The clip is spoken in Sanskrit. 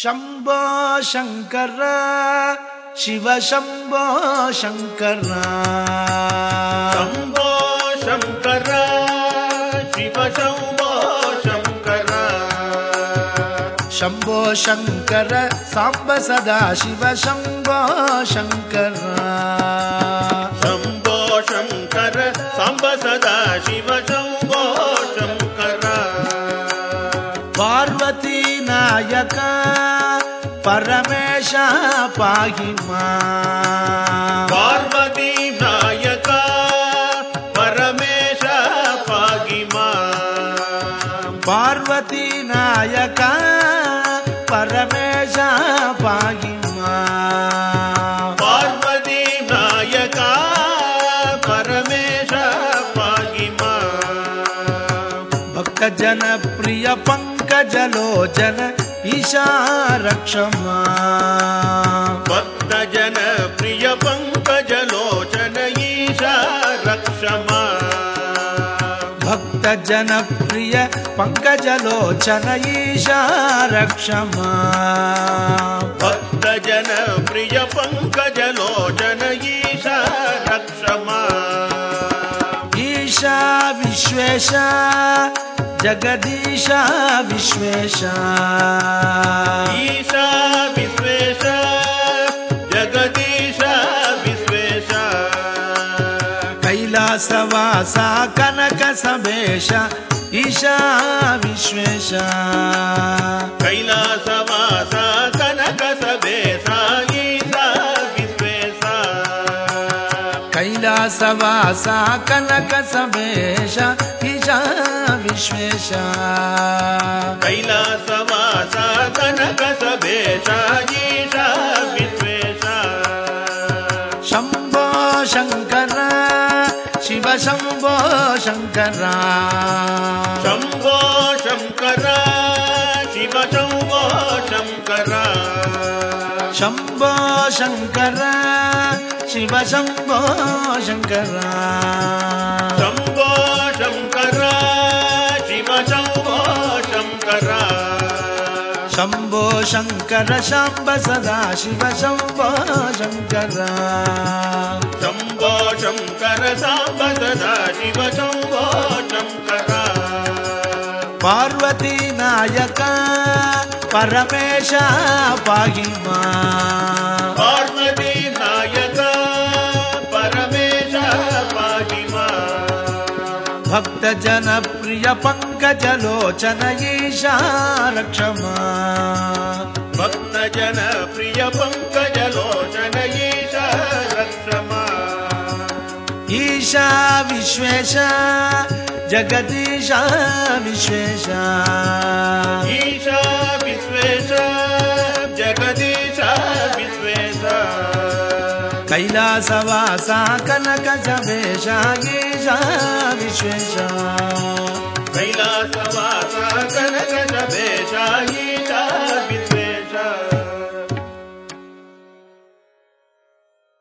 शम्भो शङ्कर शिव शम्भो शङ्कर। शम्भो शङ्कर शिव शम्भो शङ्कर। शम्भो शङ्कर साम्ब सदा शिव शम्भो शङ्कर नायक परमेश पाहि पार्वती नायक परमेश पागिमा पार्वती नायक परमेश पाहि पार्वती नायक परमेश पागिमा भक्तजन प्रिय पङ्कजलोचन ईशा रक्षमा भक्तजन प्रिय पङ्कजलोचन ईशा रक्षमा भक्तजन प्रिय पङ्कजलोचन ईशा रक्षमा भक्तजन प्रिय पङ्कजलोचन ईशा रक्षमा ईशा विश्वेश जगदीश विश्वेश। ईशा विश्वेश जगदीश विश्वेश। कैलासवासा कनक समेश ईशा विश्वेश। कैलासवास कनक सभेश ईशा विश्वेश। कैलासवासा कनक कनक सभेश ईशा विश्वेश शम्भो शङ्कर शिव शम्भो शङ्कर शम्भो शङ्कर शिव शम्भो शङ्कर शम्भो शङ्कर शिव शम्भो शङ्कर शम्भो शङ्कर शिव शम्भो शङ्कर शम्भो शङ्कर शाम्ब सदा शिव शम्भो शङ्कर। शम्भो शङ्कर साम्ब सदा शिव शम्भो शङ्कर। पार्वती नायक परमेश पाहि मा भक्तजन प्रिय पङ्कजलोचन ईशा रक्षमा भक्तजन प्रिय पङ्कजलोचन ईश रक्षमा ईशा विश्वेश जगदीश विश्वेश। ईशा विश्वेश कैला सवासा कनक जा गेशा विशेषा कैला सवासा कनक जबे